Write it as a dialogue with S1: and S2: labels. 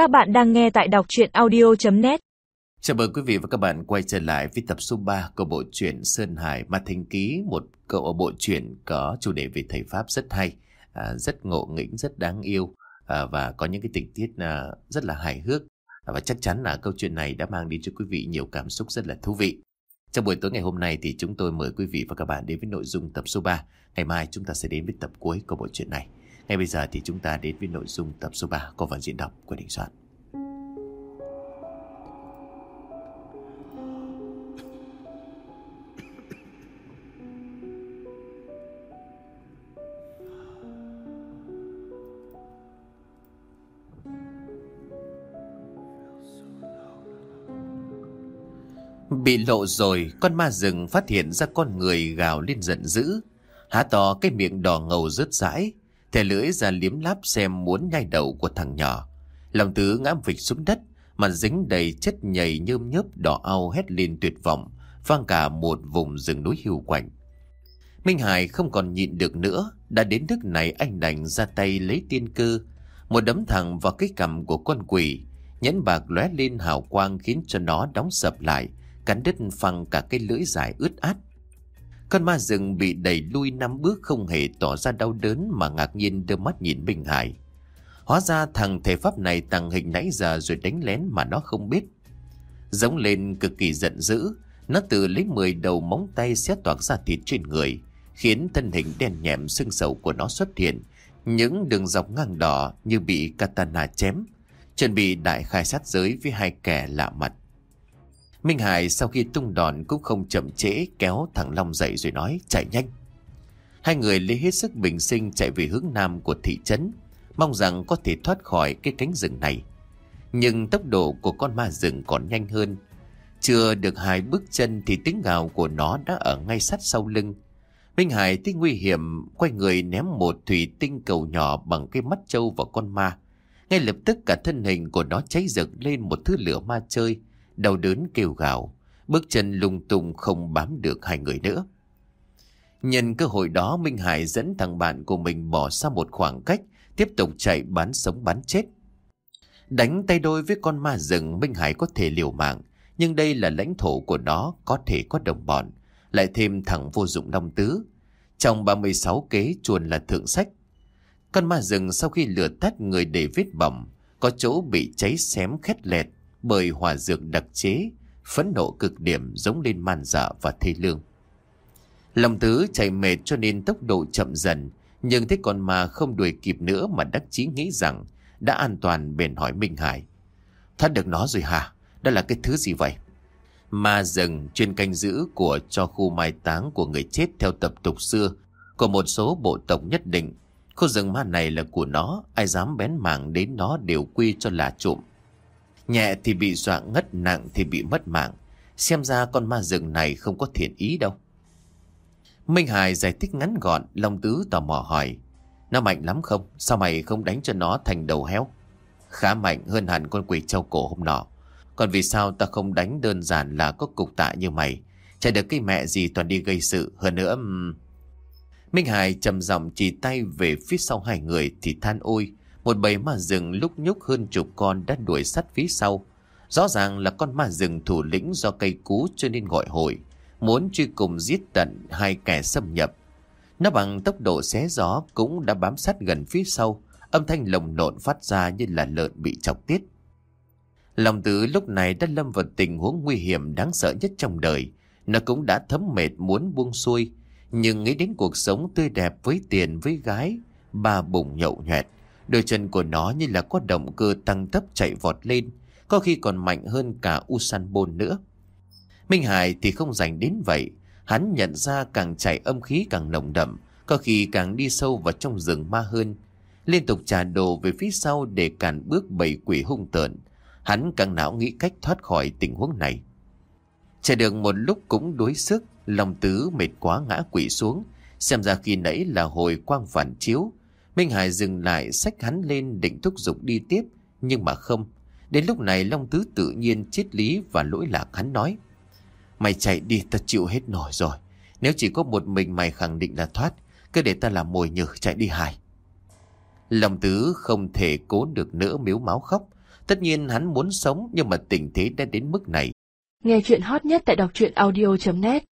S1: Các bạn đang nghe tại đọc chuyện audio.net
S2: Chào mừng quý vị và các bạn quay trở lại với tập số 3 của bộ truyện Sơn Hải Ma Thanh Ký, một cậu bộ truyện có chủ đề về thầy Pháp rất hay, à, rất ngộ nghĩnh, rất đáng yêu à, và có những cái tình tiết à, rất là hài hước à, và chắc chắn là câu chuyện này đã mang đến cho quý vị nhiều cảm xúc rất là thú vị. Trong buổi tối ngày hôm nay thì chúng tôi mời quý vị và các bạn đến với nội dung tập số 3. Ngày mai chúng ta sẽ đến với tập cuối của bộ truyện này. Ngay bây giờ thì chúng ta đến với nội dung tập số 3 của phần diễn đọc của Đình Soạn. Bị lộ rồi, con ma rừng phát hiện ra con người gào lên giận dữ. Há to cái miệng đỏ ngầu rớt rãi, thẻ lưỡi ra liếm láp xem muốn nhai đầu của thằng nhỏ. Lòng tứ ngã vịch xuống đất, mà dính đầy chất nhầy nhơm nhớp đỏ au hét lên tuyệt vọng, vang cả một vùng rừng núi hiu quạnh. Minh Hải không còn nhịn được nữa, đã đến nước này anh đành ra tay lấy tiên cơ, một đấm thẳng vào cái cằm của con quỷ, nhẫn bạc lóe lên hào quang khiến cho nó đóng sập lại, cắn đứt phăng cả cái lưỡi dài ướt át. Con ma rừng bị đẩy lui năm bước không hề tỏ ra đau đớn mà ngạc nhiên đưa mắt nhìn bình Hải. Hóa ra thằng thể pháp này tàng hình nãy giờ rồi đánh lén mà nó không biết. Giống lên cực kỳ giận dữ, nó tự lấy 10 đầu móng tay xé toạc ra thịt trên người, khiến thân hình đen nhẹm sưng sầu của nó xuất hiện. Những đường dọc ngang đỏ như bị katana chém, chuẩn bị đại khai sát giới với hai kẻ lạ mặt. Minh Hải sau khi tung đòn cũng không chậm trễ kéo thằng Long dậy rồi nói chạy nhanh. Hai người lấy hết sức bình sinh chạy về hướng nam của thị trấn, mong rằng có thể thoát khỏi cái cánh rừng này. Nhưng tốc độ của con ma rừng còn nhanh hơn. Chưa được hai bước chân thì tiếng gào của nó đã ở ngay sát sau lưng. Minh Hải thấy nguy hiểm, quay người ném một thủy tinh cầu nhỏ bằng cái mắt trâu vào con ma. Ngay lập tức cả thân hình của nó cháy rực lên một thứ lửa ma chơi, đau đớn kêu gào, bước chân lung tung không bám được hai người nữa. Nhân cơ hội đó Minh Hải dẫn thằng bạn của mình bỏ xa một khoảng cách, tiếp tục chạy bán sống bán chết. Đánh tay đôi với con ma rừng Minh Hải có thể liều mạng, nhưng đây là lãnh thổ của nó có thể có đồng bọn, lại thêm thằng vô dụng Long Tứ. Trong 36 kế chuồn là thượng sách. Con ma rừng sau khi lửa tắt người để vết bầm, có chỗ bị cháy xém khét lẹt, bởi hỏa dược đặc chế, phẫn nộ cực điểm giống lên man dạ và thê lương. Lòng tứ chạy mệt cho nên tốc độ chậm dần, nhưng thấy còn ma không đuổi kịp nữa mà đắc chí nghĩ rằng đã an toàn bền hỏi Minh Hải. Thoát được nó rồi hả? Đó là cái thứ gì vậy? Ma rừng chuyên canh giữ của cho khu mai táng của người chết theo tập tục xưa của một số bộ tộc nhất định. Khu rừng ma này là của nó, ai dám bén mảng đến nó đều quy cho là trộm. Nhẹ thì bị dọa ngất nặng thì bị mất mạng. Xem ra con ma rừng này không có thiện ý đâu. Minh Hải giải thích ngắn gọn, Long Tứ tò mò hỏi. Nó mạnh lắm không? Sao mày không đánh cho nó thành đầu héo? Khá mạnh hơn hẳn con quỷ trâu cổ hôm nọ. Còn vì sao ta không đánh đơn giản là có cục tạ như mày? Chả được cái mẹ gì toàn đi gây sự. Hơn nữa... Minh Hải trầm giọng chỉ tay về phía sau hai người thì than ôi. Một bầy ma rừng lúc nhúc hơn chục con đã đuổi sát phía sau. Rõ ràng là con ma rừng thủ lĩnh do cây cú cho nên gọi hội. Muốn truy cùng giết tận hai kẻ xâm nhập. Nó bằng tốc độ xé gió cũng đã bám sát gần phía sau. Âm thanh lồng lộn phát ra như là lợn bị chọc tiết. Lòng tử lúc này đã lâm vào tình huống nguy hiểm đáng sợ nhất trong đời. Nó cũng đã thấm mệt muốn buông xuôi. Nhưng nghĩ đến cuộc sống tươi đẹp với tiền với gái, ba bụng nhậu nhẹt. Đôi chân của nó như là có động cơ tăng tấp chạy vọt lên, có khi còn mạnh hơn cả Usain Bolt nữa. Minh Hải thì không dành đến vậy, hắn nhận ra càng chạy âm khí càng nồng đậm, có khi càng đi sâu vào trong rừng ma hơn. Liên tục trà đồ về phía sau để cản bước bầy quỷ hung tợn, hắn càng não nghĩ cách thoát khỏi tình huống này. Chạy được một lúc cũng đuối sức, lòng tứ mệt quá ngã quỷ xuống, xem ra khi nãy là hồi quang phản chiếu, Minh Hải dừng lại xách hắn lên định thúc giục đi tiếp, nhưng mà không. Đến lúc này Long Tứ tự nhiên triết lý và lỗi lạc hắn nói. Mày chạy đi ta chịu hết nổi rồi. Nếu chỉ có một mình mày khẳng định là thoát, cứ để ta làm mồi nhử chạy đi Hải. Long Tứ không thể cố được nữa miếu máu khóc. Tất nhiên hắn muốn sống nhưng mà tình thế đã đến mức này.
S3: Nghe chuyện hot nhất tại đọc truyện audio.net